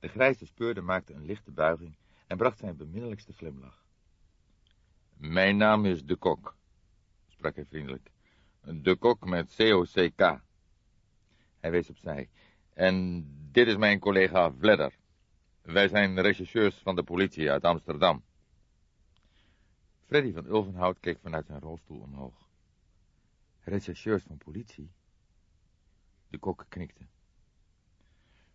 De grijze speurde maakte een lichte buiging en bracht zijn beminnelijkste glimlach. Mijn naam is De Kok, sprak hij vriendelijk. De Kok met C-O-C-K. Hij wees opzij. En dit is mijn collega Vledder. Wij zijn rechercheurs van de politie uit Amsterdam. Freddy van Ulvenhout keek vanuit zijn rolstoel omhoog. Rechercheurs van politie? De kok knikte.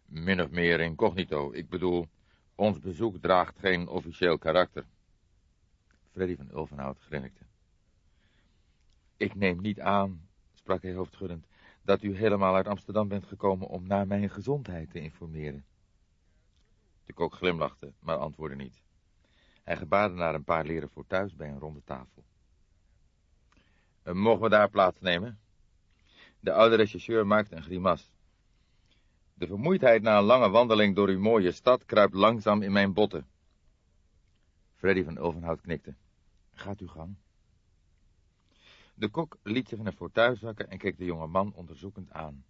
Min of meer incognito. Ik bedoel, ons bezoek draagt geen officieel karakter. Freddy van Ulvenhout grinnikte. Ik neem niet aan, sprak hij hoofdschuddend, dat u helemaal uit Amsterdam bent gekomen om naar mijn gezondheid te informeren. De kok glimlachte, maar antwoordde niet. Hij gebaarde naar een paar leren voor thuis bij een ronde tafel. Eh, mogen we daar plaatsnemen? De oude regisseur maakte een grimas. De vermoeidheid na een lange wandeling door uw mooie stad kruipt langzaam in mijn botten. Freddy van Ulvenhout knikte. Gaat uw gang. De kok liet zich in een fauteuil zakken en keek de jonge man onderzoekend aan.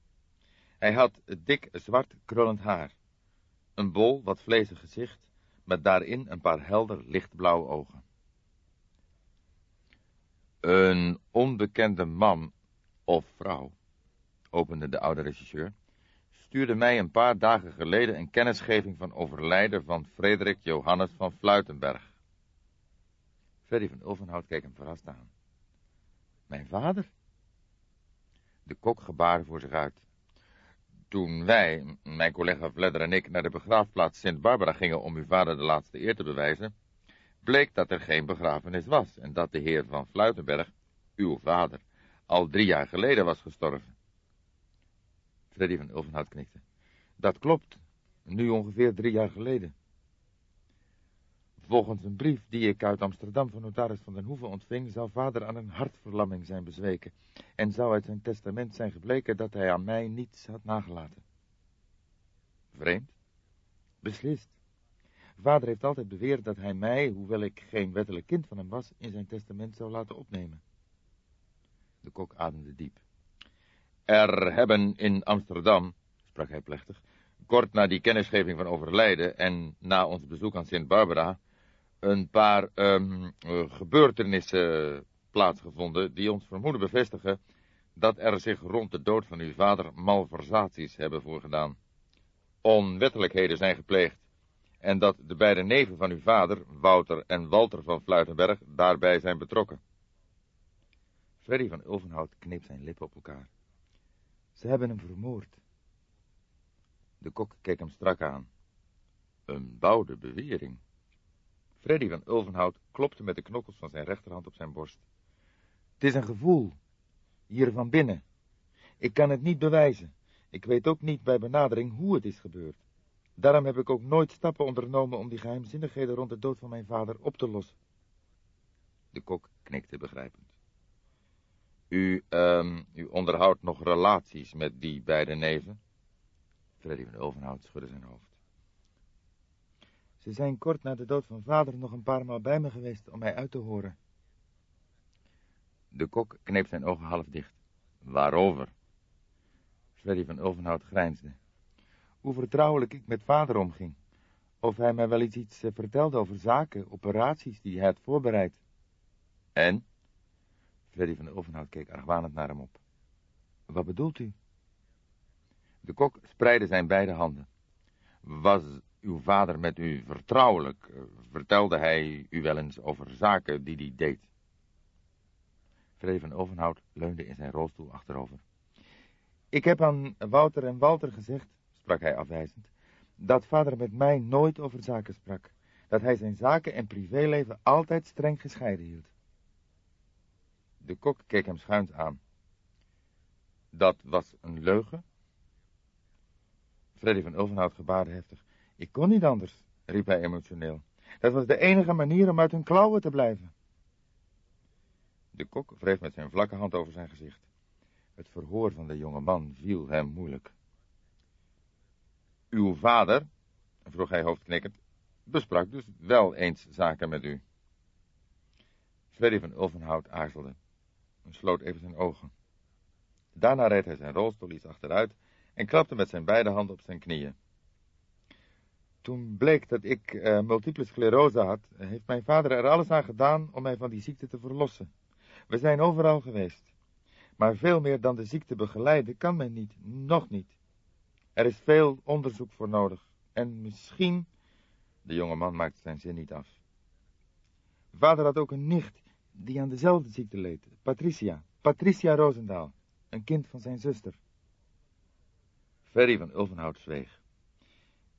Hij had dik zwart krullend haar, een bol wat vlezig gezicht, met daarin een paar helder lichtblauwe ogen. Een onbekende man of vrouw, opende de oude regisseur, stuurde mij een paar dagen geleden een kennisgeving van overlijden van Frederik Johannes van Fluitenberg. Freddy van Ulvenhout keek hem verrast aan. Mijn vader? De kok gebaarde voor zich uit. Toen wij, mijn collega Vledder en ik, naar de begraafplaats Sint Barbara gingen om uw vader de laatste eer te bewijzen, bleek dat er geen begrafenis was en dat de heer van Fluitenberg, uw vader, al drie jaar geleden was gestorven. Freddy van Ulvenhout knikte. Dat klopt, nu ongeveer drie jaar geleden. Volgens een brief die ik uit Amsterdam van notaris van den Hoeven ontving, zou vader aan een hartverlamming zijn bezweken en zou uit zijn testament zijn gebleken dat hij aan mij niets had nagelaten. Vreemd? Beslist. Vader heeft altijd beweerd dat hij mij, hoewel ik geen wettelijk kind van hem was, in zijn testament zou laten opnemen. De kok ademde diep. Er hebben in Amsterdam, sprak hij plechtig, kort na die kennisgeving van overlijden en na ons bezoek aan Sint Barbara, een paar um, gebeurtenissen plaatsgevonden die ons vermoeden bevestigen dat er zich rond de dood van uw vader malversaties hebben voorgedaan. Onwettelijkheden zijn gepleegd en dat de beide neven van uw vader, Wouter en Walter van Fluitenberg, daarbij zijn betrokken. Freddy van Ulvenhout kneep zijn lippen op elkaar. Ze hebben hem vermoord. De kok keek hem strak aan. Een bouwde bewering. Freddy van Ulvenhout klopte met de knokkels van zijn rechterhand op zijn borst. Het is een gevoel, hier van binnen. Ik kan het niet bewijzen. Ik weet ook niet bij benadering hoe het is gebeurd. Daarom heb ik ook nooit stappen ondernomen om die geheimzinnigheden rond de dood van mijn vader op te lossen. De kok knikte begrijpend. U, um, u onderhoudt nog relaties met die beide neven? Freddy van Ulvenhout schudde zijn hoofd. Ze zijn kort na de dood van vader nog een paar maal bij me geweest om mij uit te horen. De kok kneep zijn ogen half dicht. Waarover? Freddy van Ulvenhout grijnsde. Hoe vertrouwelijk ik met vader omging. Of hij mij wel iets, iets eh, vertelde over zaken, operaties die hij had voorbereid. En? Freddy van Ulvenhout keek argwanend naar hem op. Wat bedoelt u? De kok spreidde zijn beide handen. Was uw vader met u vertrouwelijk? Vertelde hij u wel eens over zaken die hij deed? Freddy van Ulvenhout leunde in zijn rolstoel achterover. Ik heb aan Wouter en Walter gezegd, sprak hij afwijzend, dat vader met mij nooit over zaken sprak. Dat hij zijn zaken en privéleven altijd streng gescheiden hield. De kok keek hem schuins aan. Dat was een leugen? Freddy van Ulvenhout gebaarde heftig. Ik kon niet anders, riep hij emotioneel. Dat was de enige manier om uit hun klauwen te blijven. De kok wreef met zijn vlakke hand over zijn gezicht. Het verhoor van de jonge man viel hem moeilijk. Uw vader, vroeg hij hoofdknikkend, besprak dus wel eens zaken met u. Freddy van Ulvenhout aarzelde en sloot even zijn ogen. Daarna reed hij zijn rolstoel iets achteruit en klapte met zijn beide handen op zijn knieën. Toen bleek dat ik uh, multiple sclerose had, heeft mijn vader er alles aan gedaan om mij van die ziekte te verlossen. We zijn overal geweest. Maar veel meer dan de ziekte begeleiden kan men niet, nog niet. Er is veel onderzoek voor nodig. En misschien... De jonge man maakte zijn zin niet af. Vader had ook een nicht die aan dezelfde ziekte leed. Patricia. Patricia Rosendaal. Een kind van zijn zuster. Ferry van Ulvenhout zweeg.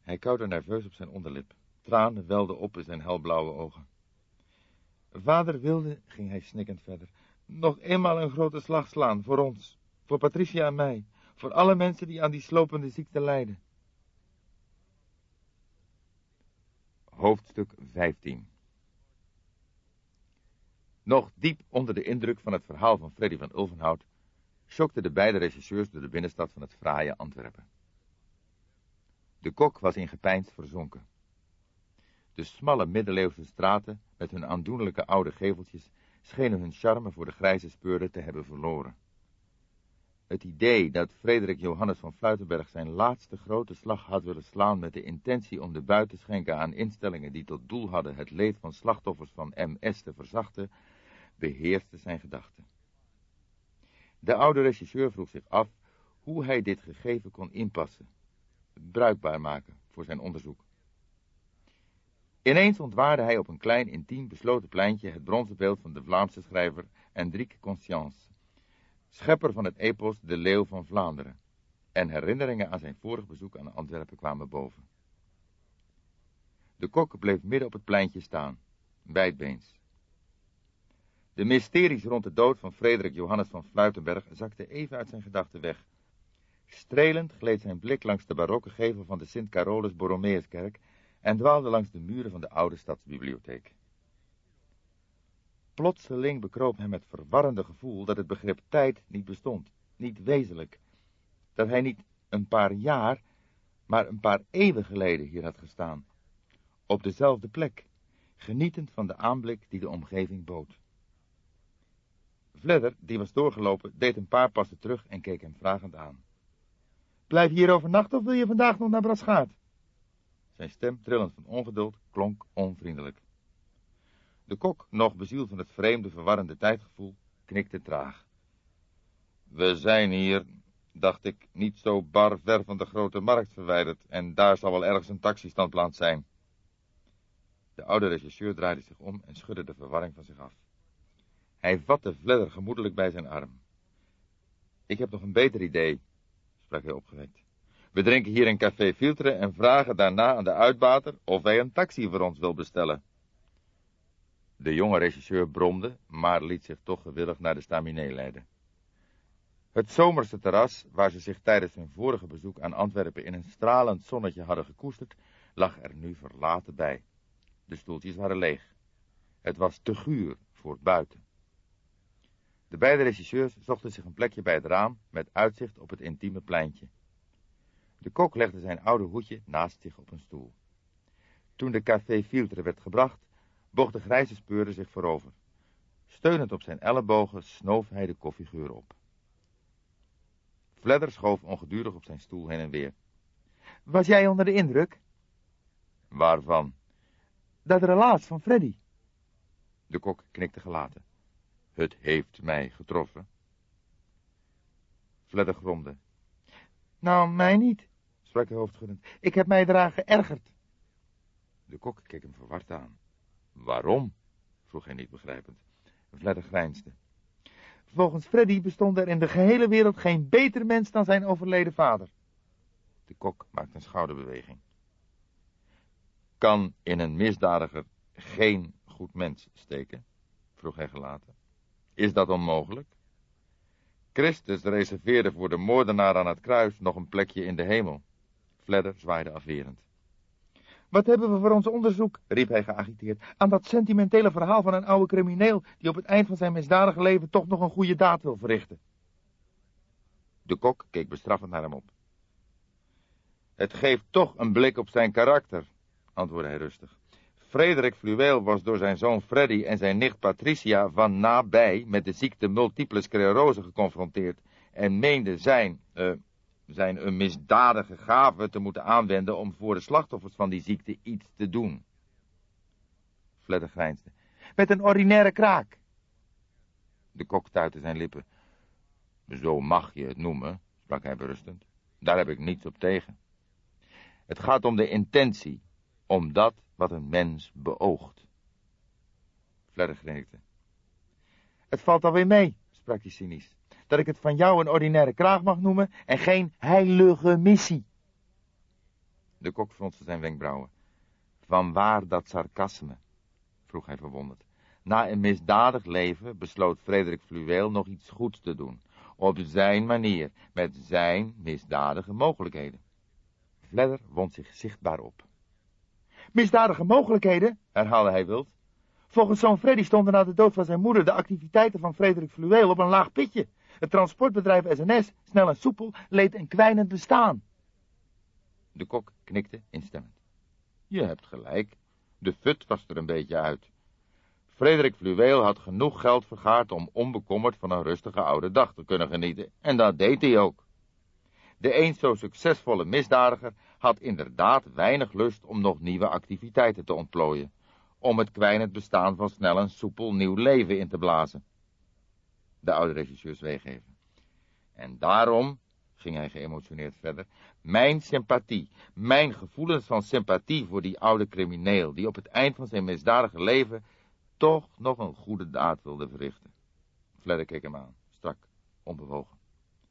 Hij kauwde nerveus op zijn onderlip. Tranen welden op in zijn helblauwe ogen. Vader wilde, ging hij snikkend verder, nog eenmaal een grote slag slaan voor ons, voor Patricia en mij, voor alle mensen die aan die slopende ziekte lijden. Hoofdstuk 15 Nog diep onder de indruk van het verhaal van Freddy van Ulvenhout, schokten de beide regisseurs door de binnenstad van het fraaie Antwerpen. De kok was in gepijns verzonken. De smalle middeleeuwse straten met hun aandoenlijke oude geveltjes schenen hun charme voor de grijze speurder te hebben verloren. Het idee dat Frederik Johannes van Fluitenberg zijn laatste grote slag had willen slaan met de intentie om de buit te schenken aan instellingen die tot doel hadden het leed van slachtoffers van MS te verzachten, beheerste zijn gedachten. De oude regisseur vroeg zich af hoe hij dit gegeven kon inpassen, bruikbaar maken voor zijn onderzoek. Ineens ontwaarde hij op een klein, intiem, besloten pleintje het bronzen beeld van de Vlaamse schrijver Hendrik Conscience, schepper van het epos De Leeuw van Vlaanderen, en herinneringen aan zijn vorig bezoek aan Antwerpen kwamen boven. De kok bleef midden op het pleintje staan, wijdbeens. De mysteries rond de dood van Frederik Johannes van Fluitenberg zakten even uit zijn gedachten weg. Strelend gleed zijn blik langs de barokke gevel van de Sint Carolus Borromeuskerk en dwaalde langs de muren van de oude stadsbibliotheek. Plotseling bekroop hem het verwarrende gevoel dat het begrip tijd niet bestond, niet wezenlijk, dat hij niet een paar jaar, maar een paar eeuwen geleden hier had gestaan, op dezelfde plek, genietend van de aanblik die de omgeving bood. Vledder, die was doorgelopen, deed een paar passen terug en keek hem vragend aan. Blijf hier overnachten of wil je vandaag nog naar Braschaat? Zijn stem, trillend van ongeduld, klonk onvriendelijk. De kok, nog bezield van het vreemde, verwarrende tijdgevoel, knikte traag. We zijn hier, dacht ik, niet zo bar ver van de grote markt verwijderd, en daar zal wel ergens een taxistandplaats zijn. De oude regisseur draaide zich om en schudde de verwarring van zich af. Hij vatte Vledder gemoedelijk bij zijn arm. Ik heb nog een beter idee, sprak hij opgewekt. We drinken hier in café Filtre en vragen daarna aan de uitbater of hij een taxi voor ons wil bestellen. De jonge regisseur bromde, maar liet zich toch gewillig naar de staminé leiden. Het zomerse terras, waar ze zich tijdens hun vorige bezoek aan Antwerpen in een stralend zonnetje hadden gekoesterd, lag er nu verlaten bij. De stoeltjes waren leeg. Het was te guur voor buiten. De beide regisseurs zochten zich een plekje bij het raam met uitzicht op het intieme pleintje. De kok legde zijn oude hoedje naast zich op een stoel. Toen de café filtre werd gebracht, boog de grijze speurder zich voorover. Steunend op zijn ellebogen snoof hij de koffiegeur op. Fledder schoof ongedurig op zijn stoel heen en weer. Was jij onder de indruk? Waarvan? Dat relaas van Freddy. De kok knikte gelaten. Het heeft mij getroffen. Fledder gromde. Nou, mij niet, sprak hij hoofdschuddend. Ik heb mij eraan geërgerd. De kok keek hem verward aan. Waarom? vroeg hij niet begrijpend. Fledder grijnsde. Volgens Freddy bestond er in de gehele wereld geen beter mens dan zijn overleden vader. De kok maakte een schouderbeweging. Kan in een misdadiger geen goed mens steken? vroeg hij gelaten. Is dat onmogelijk? Christus reserveerde voor de moordenaar aan het kruis nog een plekje in de hemel. Fledder zwaaide afwerend. Wat hebben we voor ons onderzoek, riep hij geagiteerd, aan dat sentimentele verhaal van een oude crimineel die op het eind van zijn misdadige leven toch nog een goede daad wil verrichten. De kok keek bestraffend naar hem op. Het geeft toch een blik op zijn karakter, antwoordde hij rustig. Frederik Fluweel was door zijn zoon Freddy en zijn nicht Patricia van nabij met de ziekte multiple sclerose geconfronteerd en meende zijn, uh, zijn een misdadige gave te moeten aanwenden om voor de slachtoffers van die ziekte iets te doen. Fledder grijnsde. Met een ordinaire kraak. De kok tuitte zijn lippen. Zo mag je het noemen, sprak hij berustend. Daar heb ik niets op tegen. Het gaat om de intentie, om dat wat een mens beoogt. Fledder grinnikte. Het valt alweer mee, sprak hij cynisch, dat ik het van jou een ordinaire kraag mag noemen en geen heilige missie. De kok fronste zijn wenkbrauwen. Van waar dat sarcasme? vroeg hij verwonderd. Na een misdadig leven besloot Frederik Fluweel nog iets goeds te doen. Op zijn manier, met zijn misdadige mogelijkheden. Fledder wond zich zichtbaar op. Misdadige mogelijkheden, herhaalde hij wild. Volgens zoon Freddy stonden na de dood van zijn moeder de activiteiten van Frederik Fluweel op een laag pitje. Het transportbedrijf SNS, snel en soepel, leed een kwijnend bestaan. De kok knikte instemmend. Je hebt gelijk. De fut was er een beetje uit. Frederik Fluweel had genoeg geld vergaard om onbekommerd van een rustige oude dag te kunnen genieten, en dat deed hij ook. De eens zo succesvolle misdadiger had inderdaad weinig lust om nog nieuwe activiteiten te ontplooien, om het kwijnend bestaan van snel en soepel nieuw leven in te blazen. De oude regisseur zweeg even. En daarom, ging hij geëmotioneerd verder, mijn sympathie, mijn gevoelens van sympathie voor die oude crimineel, die op het eind van zijn misdadige leven toch nog een goede daad wilde verrichten. Fledder keek hem aan, strak, onbewogen.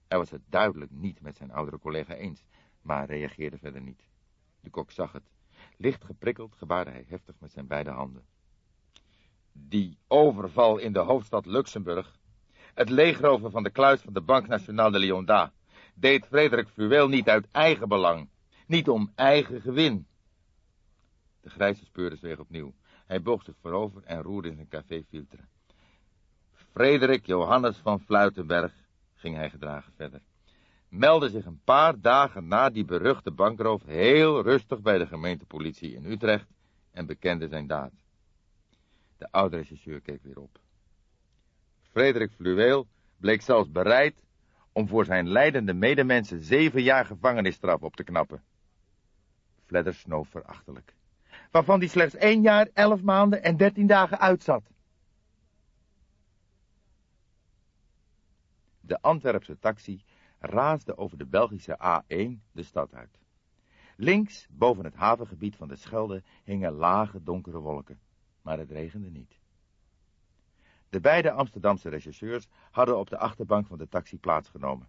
Hij was het duidelijk niet met zijn oudere collega eens, maar reageerde verder niet. De kok zag het. Licht geprikkeld gebaarde hij heftig met zijn beide handen. Die overval in de hoofdstad Luxemburg, het leegroven van de kluis van de Bank Nationale de Lyonda, deed Frederik Fuel niet uit eigen belang, niet om eigen gewin. De grijze speurde zich opnieuw. Hij boog zich voorover en roerde in zijn café-filter. Frederik Johannes van Fluitenberg, ging hij gedragen verder, meldde zich een paar dagen na die beruchte bankroof heel rustig bij de gemeentepolitie in Utrecht en bekende zijn daad. De oude regisseur keek weer op. Frederik Fluweel bleek zelfs bereid om voor zijn leidende medemensen zeven jaar gevangenisstraf op te knappen. Fledder snoof verachtelijk waarvan die slechts één jaar, elf maanden en dertien dagen uitzat. De Antwerpse taxi raasde over de Belgische A1 de stad uit. Links, boven het havengebied van de Schelde, hingen lage donkere wolken, maar het regende niet. De beide Amsterdamse regisseurs hadden op de achterbank van de taxi plaatsgenomen.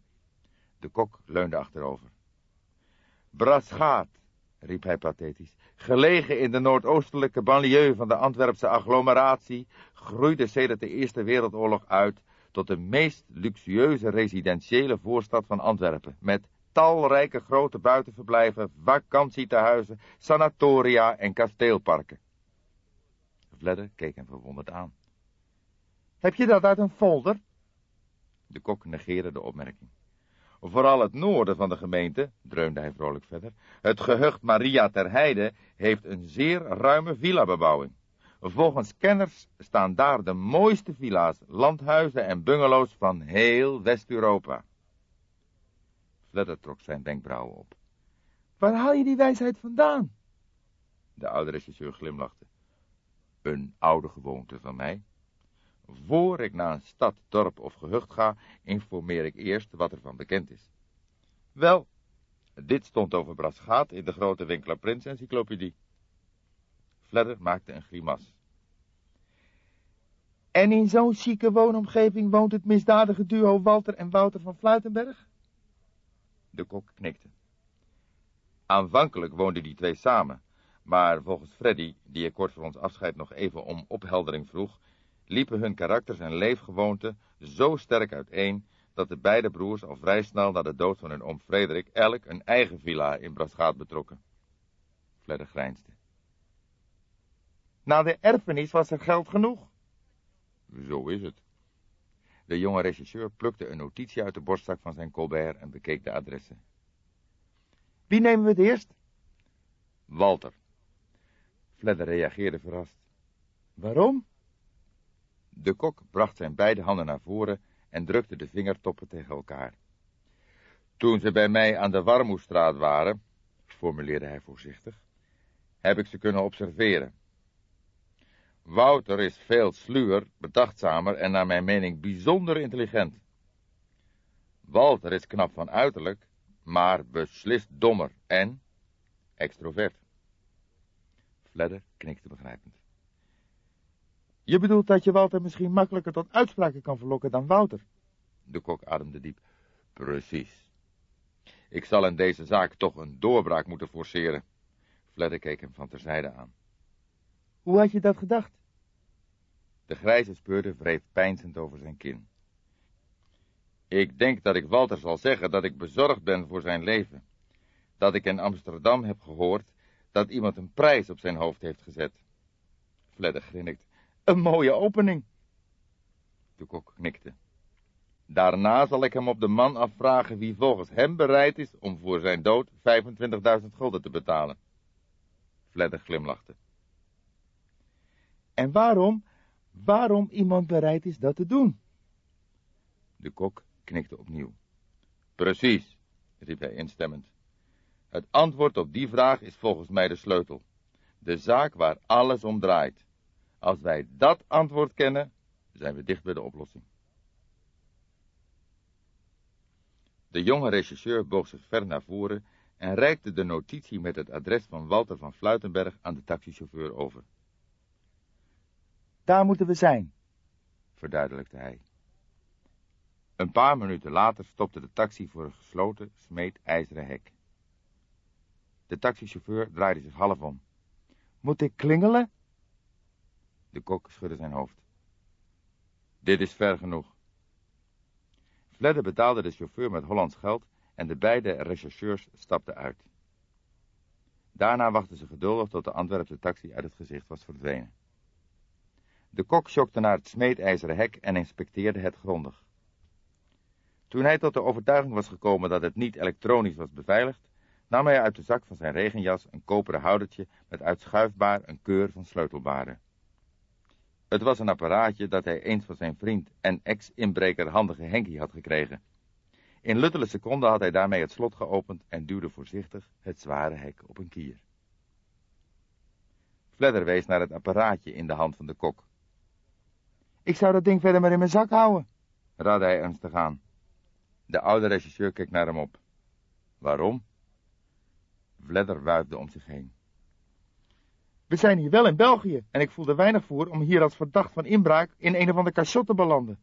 De kok leunde achterover. Brasgaat, riep hij pathetisch, gelegen in de noordoostelijke banlieue van de Antwerpse agglomeratie, groeide sedert de Eerste Wereldoorlog uit tot de meest luxueuze residentiële voorstad van Antwerpen, met talrijke grote buitenverblijven, vakantietehuizen, sanatoria en kasteelparken. Vledder keek hem verwonderd aan. Heb je dat uit een folder? De kok negeerde de opmerking. Vooral het noorden van de gemeente, dreunde hij vrolijk verder, het gehucht Maria ter Heide heeft een zeer ruime villa-bebouwing. Volgens kenners staan daar de mooiste villa's, landhuizen en bungalows van heel West-Europa. Fledder trok zijn wenkbrauwen op. Waar haal je die wijsheid vandaan? De oude regisseur glimlachte. Een oude gewoonte van mij, voor ik naar een stad, dorp of gehucht ga, informeer ik eerst wat er van bekend is. Wel, dit stond over Brasgaat in de grote Winkler Prins encyclopedie. Fledder maakte een grimas. En in zo'n chique woonomgeving woont het misdadige duo Walter en Wouter van Fluitenberg? De kok knikte. Aanvankelijk woonden die twee samen, maar volgens Freddy, die ik kort voor ons afscheid nog even om opheldering vroeg, liepen hun karakters en leefgewoonten zo sterk uiteen, dat de beide broers al vrij snel na de dood van hun oom Frederik elk een eigen villa in Brasgaat betrokken. Fledder grijnsde. Na de erfenis was er geld genoeg. Zo is het. De jonge regisseur plukte een notitie uit de borstzak van zijn Colbert en bekeek de adressen. Wie nemen we het eerst? Walter. Fledder reageerde verrast. Waarom? De kok bracht zijn beide handen naar voren en drukte de vingertoppen tegen elkaar. Toen ze bij mij aan de Warmoestraat waren, formuleerde hij voorzichtig, heb ik ze kunnen observeren. Wouter is veel sluwer, bedachtzamer en naar mijn mening bijzonder intelligent. Walter is knap van uiterlijk, maar beslist dommer en extrovert. Fledder knikte begrijpend. Je bedoelt dat je Walter misschien makkelijker tot uitspraken kan verlokken dan Wouter? De kok ademde diep. Precies. Ik zal in deze zaak toch een doorbraak moeten forceren. Fledder keek hem van terzijde aan. Hoe had je dat gedacht? De grijze speurder wreef peinzend over zijn kin. Ik denk dat ik Walter zal zeggen dat ik bezorgd ben voor zijn leven. Dat ik in Amsterdam heb gehoord dat iemand een prijs op zijn hoofd heeft gezet. Fledder grinnikt. Een mooie opening. De kok knikte. Daarna zal ik hem op de man afvragen wie volgens hem bereid is om voor zijn dood 25.000 gulden te betalen. Fledder glimlachte. En waarom, waarom iemand bereid is dat te doen? De kok knikte opnieuw. Precies, riep hij instemmend. Het antwoord op die vraag is volgens mij de sleutel. De zaak waar alles om draait. Als wij dat antwoord kennen, zijn we dicht bij de oplossing. De jonge rechercheur boog zich ver naar voren en reikte de notitie met het adres van Walter van Fluitenberg aan de taxichauffeur over. Daar moeten we zijn, verduidelijkte hij. Een paar minuten later stopte de taxi voor een gesloten, smeed ijzeren hek. De taxichauffeur draaide zich half om. Moet ik klingelen? De kok schudde zijn hoofd. Dit is ver genoeg. Fledder betaalde de chauffeur met Hollands geld en de beide rechercheurs stapten uit. Daarna wachtten ze geduldig tot de Antwerpse taxi uit het gezicht was verdwenen. De kok schokte naar het smeedijzeren hek en inspecteerde het grondig. Toen hij tot de overtuiging was gekomen dat het niet elektronisch was beveiligd, nam hij uit de zak van zijn regenjas een koperen houdertje met uitschuifbaar een keur van sleutelbaren. Het was een apparaatje dat hij eens van zijn vriend en ex-inbreker handige Henkie had gekregen. In luttele seconden had hij daarmee het slot geopend en duwde voorzichtig het zware hek op een kier. Fledder wees naar het apparaatje in de hand van de kok. Ik zou dat ding verder maar in mijn zak houden, raadde hij ernstig aan. De oude regisseur keek naar hem op. Waarom? Vledder wuifde om zich heen. We zijn hier wel in België en ik voel er weinig voor om hier als verdacht van inbraak in een of ander cachot te belanden.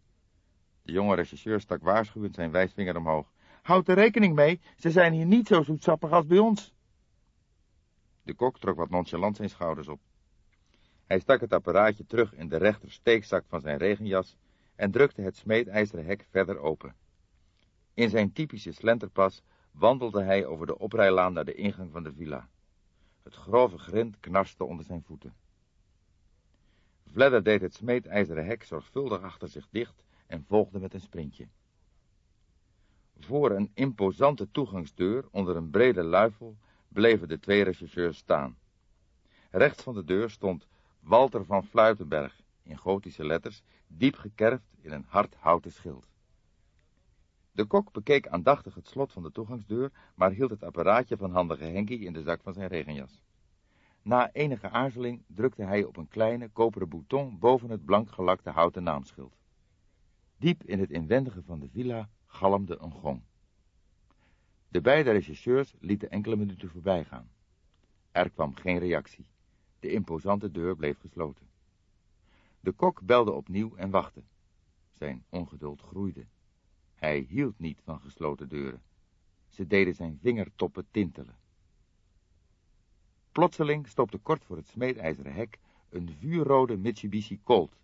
De jonge regisseur stak waarschuwend zijn wijsvinger omhoog. Houd er rekening mee, ze zijn hier niet zo zoetsappig als bij ons. De kok trok wat nonchalant zijn schouders op. Hij stak het apparaatje terug in de rechter steekzak van zijn regenjas en drukte het smeedijzeren hek verder open. In zijn typische slenterpas wandelde hij over de oprijlaan naar de ingang van de villa. Het grove grind knarste onder zijn voeten. Vledder deed het smeedijzeren hek zorgvuldig achter zich dicht en volgde met een sprintje. Voor een imposante toegangsdeur onder een brede luifel bleven de twee rechercheurs staan. Rechts van de deur stond Walter van Fluitenberg in gotische letters, diep gekerfd in een hard houten schild. De kok bekeek aandachtig het slot van de toegangsdeur, maar hield het apparaatje van handige Henkie in de zak van zijn regenjas. Na enige aarzeling drukte hij op een kleine koperen bouton boven het blank gelakte houten naamschild. Diep in het inwendige van de villa galmde een gong. De beide regisseurs lieten enkele minuten voorbijgaan. Er kwam geen reactie. De imposante deur bleef gesloten. De kok belde opnieuw en wachtte. Zijn ongeduld groeide. Hij hield niet van gesloten deuren. Ze deden zijn vingertoppen tintelen. Plotseling stopte kort voor het smeedijzeren hek een vuurrode Mitsubishi Colt.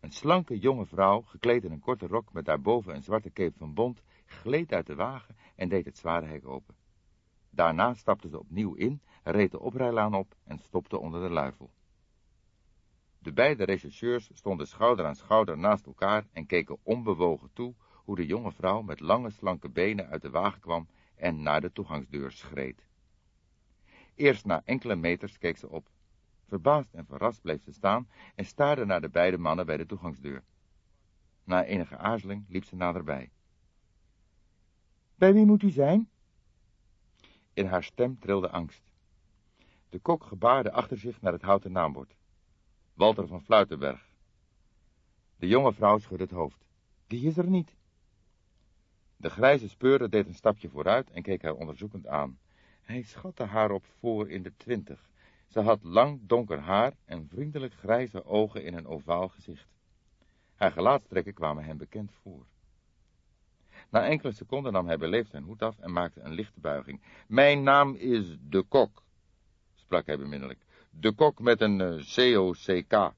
Een slanke jonge vrouw, gekleed in een korte rok met daarboven een zwarte cape van bont, gleed uit de wagen en deed het zware hek open. Daarna stapte ze opnieuw in, reed de oprijlaan op en stopte onder de luifel. De beide rechercheurs stonden schouder aan schouder naast elkaar en keken onbewogen toe hoe de jonge vrouw met lange slanke benen uit de wagen kwam en naar de toegangsdeur schreed. Eerst na enkele meters keek ze op. Verbaasd en verrast bleef ze staan en staarde naar de beide mannen bij de toegangsdeur. Na enige aarzeling liep ze naderbij. Bij wie moet u zijn? In haar stem trilde angst. De kok gebaarde achter zich naar het houten naambord. Walter van Fluitenberg. De jonge vrouw schudde het hoofd. Die is er niet. De grijze speurder deed een stapje vooruit en keek haar onderzoekend aan. Hij schatte haar op voor in de twintig. Ze had lang donker haar en vriendelijk grijze ogen in een ovaal gezicht. Haar gelaatstrekken kwamen hem bekend voor. Na enkele seconden nam hij beleefd zijn hoed af en maakte een lichte buiging. Mijn naam is De Kok, sprak hij beminnelijk. De Kok met een uh, C-O-C-K.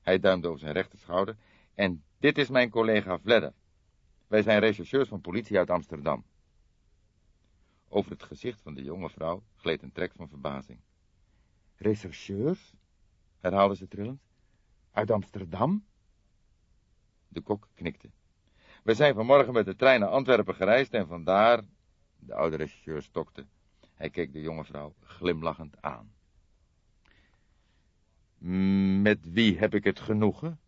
Hij duimde over zijn rechterschouder. En dit is mijn collega Vledder. Wij zijn rechercheurs van politie uit Amsterdam. Over het gezicht van de jonge vrouw gleed een trek van verbazing. Rechercheurs? herhaalde ze trillend. Uit Amsterdam? De kok knikte. We zijn vanmorgen met de trein naar Antwerpen gereisd en vandaar... De oude rechercheur stokte. Hij keek de jonge vrouw glimlachend aan. Met wie heb ik het genoegen?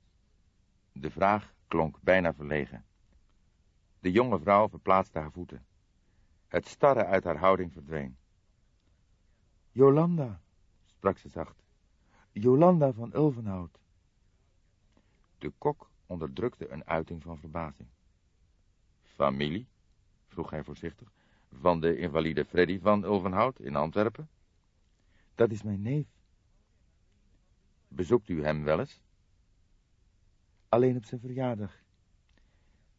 De vraag klonk bijna verlegen. De jonge vrouw verplaatste haar voeten. Het starren uit haar houding verdween. Jolanda, sprak ze zacht. Jolanda van Ulvenhout. De kok onderdrukte een uiting van verbazing. Familie? vroeg hij voorzichtig. Van de invalide Freddy van Ulvenhout in Antwerpen? Dat is mijn neef. Bezoekt u hem wel eens? Alleen op zijn verjaardag.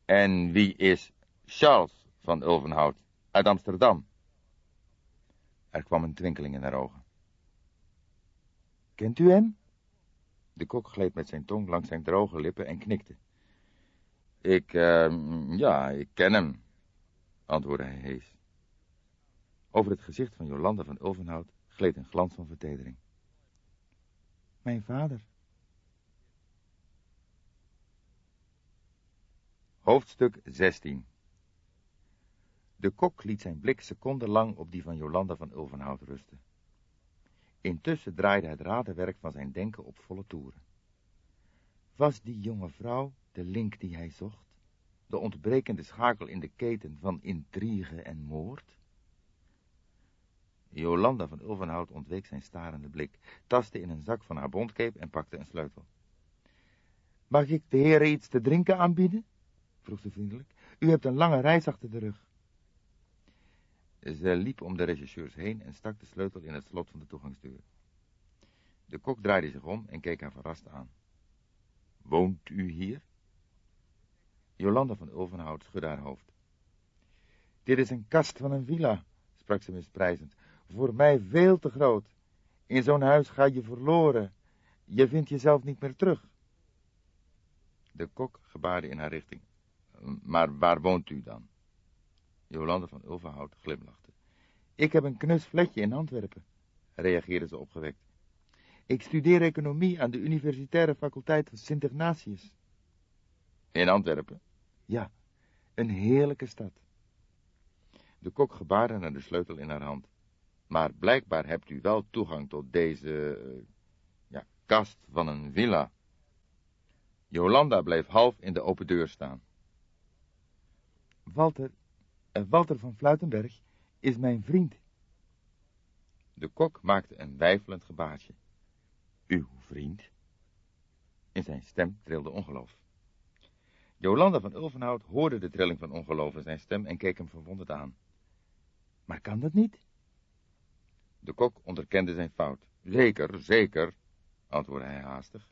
En wie is Charles van Ulvenhout uit Amsterdam? Er kwam een twinkeling in haar ogen. Kent u hem? De kok gleed met zijn tong langs zijn droge lippen en knikte. Ik, uh, ja, ik ken hem, antwoordde hij hees. Over het gezicht van Jolanda van Ulvenhout gleed een glans van vertedering. Mijn vader. Hoofdstuk 16 De kok liet zijn blik secondenlang op die van Jolanda van Ulvenhout rusten. Intussen draaide het radenwerk van zijn denken op volle toeren. Was die jonge vrouw de link die hij zocht? De ontbrekende schakel in de keten van intrige en moord? Jolanda van Ulvenhout ontweek zijn starende blik, tastte in een zak van haar bondkeep en pakte een sleutel. Mag ik de heren iets te drinken aanbieden? vroeg ze vriendelijk. U hebt een lange reis achter de rug. Ze liep om de regisseurs heen en stak de sleutel in het slot van de toegangsdeur. De kok draaide zich om en keek haar verrast aan. Woont u hier? Jolanda van Ulvenhout schudde haar hoofd. Dit is een kast van een villa, sprak ze misprijzend. Voor mij veel te groot. In zo'n huis ga je verloren. Je vindt jezelf niet meer terug. De kok gebaarde in haar richting. Maar waar woont u dan? Jolande van Ulvenhout glimlachte. Ik heb een knus fletje in Antwerpen, reageerde ze opgewekt. Ik studeer economie aan de Universitaire Faculteit van Sint Ignatius. In Antwerpen? Ja, een heerlijke stad. De kok gebaarde naar de sleutel in haar hand. Maar blijkbaar hebt u wel toegang tot deze, eh, ja, kast van een villa. Jolanda bleef half in de open deur staan. Walter, uh, Walter van Fluitenberg is mijn vriend. De kok maakte een wijfelend gebaartje. Uw vriend? In zijn stem trilde ongeloof. Jolanda van Ulvenhout hoorde de trilling van ongeloof in zijn stem en keek hem verwonderd aan. Maar kan dat niet? De kok onderkende zijn fout. Zeker, zeker, antwoordde hij haastig.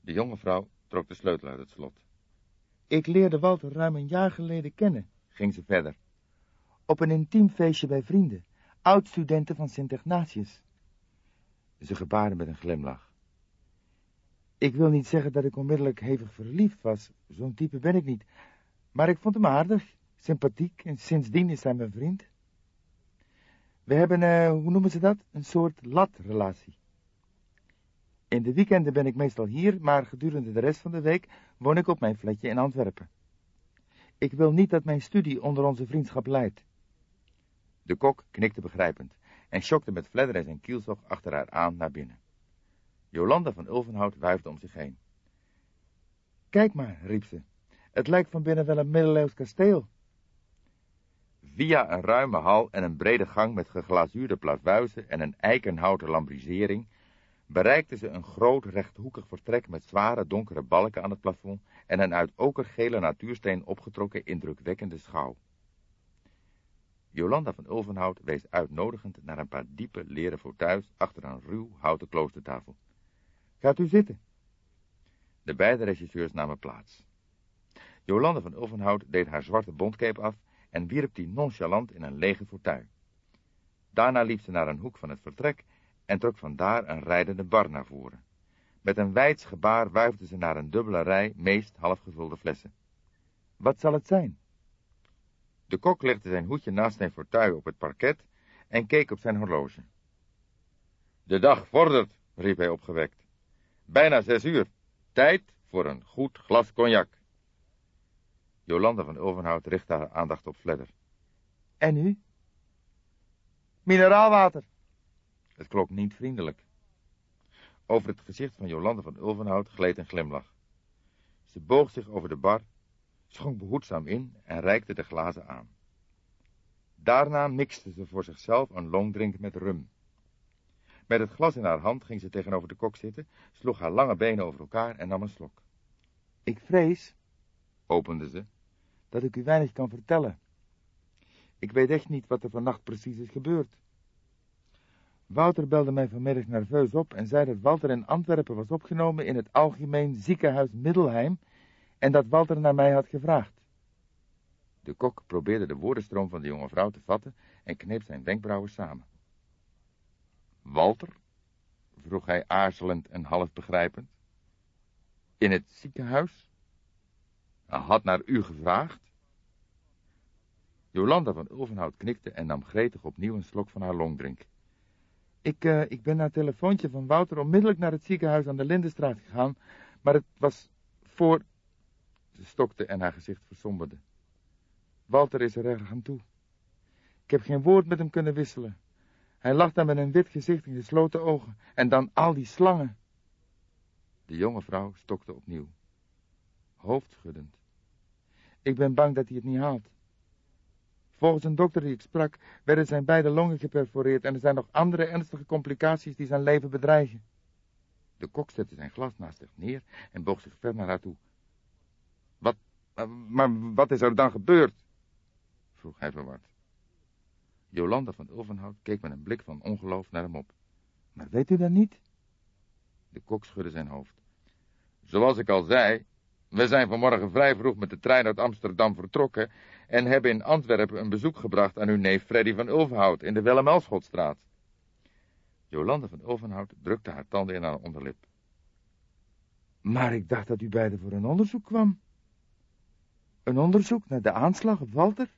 De jonge vrouw trok de sleutel uit het slot. Ik leerde Walter ruim een jaar geleden kennen, ging ze verder. Op een intiem feestje bij vrienden, oud-studenten van Sint Ignatius. Ze gebaarde met een glimlach. Ik wil niet zeggen dat ik onmiddellijk hevig verliefd was, zo'n type ben ik niet. Maar ik vond hem aardig, sympathiek en sindsdien is hij mijn vriend. We hebben, uh, hoe noemen ze dat, een soort latrelatie. In de weekenden ben ik meestal hier, maar gedurende de rest van de week woon ik op mijn flatje in Antwerpen. Ik wil niet dat mijn studie onder onze vriendschap leidt. De kok knikte begrijpend en schokte met Fledder en kielzog achter haar aan naar binnen. Jolanda van Ulvenhout wuifde om zich heen. Kijk maar, riep ze, het lijkt van binnen wel een middeleeuws kasteel. Via een ruime hal en een brede gang met geglazuurde plavuizen en een eikenhouten lambrisering bereikten ze een groot rechthoekig vertrek met zware donkere balken aan het plafond en een uit okergele natuursteen opgetrokken indrukwekkende schouw. Jolanda van Ulvenhout wees uitnodigend naar een paar diepe leren fauteuils achter een ruw houten kloostertafel. Gaat u zitten. De beide regisseurs namen plaats. Jolanda van Ulvenhout deed haar zwarte bondcape af en wierp die nonchalant in een lege fauteuil. Daarna liep ze naar een hoek van het vertrek en trok vandaar een rijdende bar naar voren. Met een wijds gebaar wuifde ze naar een dubbele rij meest halfgevulde flessen. Wat zal het zijn? De kok legde zijn hoedje naast zijn fauteuil op het parket en keek op zijn horloge. De dag vordert, riep hij opgewekt. Bijna zes uur. Tijd voor een goed glas cognac. Jolanda van Ulvenhout richtte haar aandacht op Fledder. En u? Mineraalwater. Het klonk niet vriendelijk. Over het gezicht van Jolanda van Ulvenhout gleed een glimlach. Ze boog zich over de bar, schonk behoedzaam in en reikte de glazen aan. Daarna mixte ze voor zichzelf een longdrink met rum. Met het glas in haar hand ging ze tegenover de kok zitten, sloeg haar lange benen over elkaar en nam een slok. Ik vrees, opende ze, dat ik u weinig kan vertellen. Ik weet echt niet wat er vannacht precies is gebeurd. Wouter belde mij vanmiddag nerveus op en zei dat Walter in Antwerpen was opgenomen in het Algemeen Ziekenhuis Middelheim en dat Walter naar mij had gevraagd. De kok probeerde de woordenstroom van de jonge vrouw te vatten en kneep zijn wenkbrauwen samen. Walter? vroeg hij aarzelend en half begrijpend. In het ziekenhuis? Hij had naar u gevraagd? Jolanda van Ulvenhout knikte en nam gretig opnieuw een slok van haar longdrink. Ik, uh, ik ben naar het telefoontje van Wouter onmiddellijk naar het ziekenhuis aan de Lindenstraat gegaan, maar het was voor... Ze stokte en haar gezicht versomberde. Walter is er erg aan toe. Ik heb geen woord met hem kunnen wisselen. Hij lag daar met een wit gezicht en gesloten ogen. En dan al die slangen. De jonge vrouw stokte opnieuw. Hoofdschuddend. Ik ben bang dat hij het niet haalt. Volgens een dokter die ik sprak, werden zijn beide longen geperforeerd en er zijn nog andere ernstige complicaties die zijn leven bedreigen. De kok zette zijn glas naast zich neer en boog zich ver naar haar toe. Wat, maar wat is er dan gebeurd? vroeg hij verward. Jolanda van Ulvenhout keek met een blik van ongeloof naar hem op. Maar weet u dat niet? De kok schudde zijn hoofd. Zoals ik al zei, we zijn vanmorgen vrij vroeg met de trein uit Amsterdam vertrokken en hebben in Antwerpen een bezoek gebracht aan uw neef Freddy van Ulvenhout in de Willem-Elschotstraat. Jolanda van Ulvenhout drukte haar tanden in haar onderlip. Maar ik dacht dat u beiden voor een onderzoek kwam. Een onderzoek naar de aanslag op Walter?